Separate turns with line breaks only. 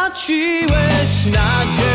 about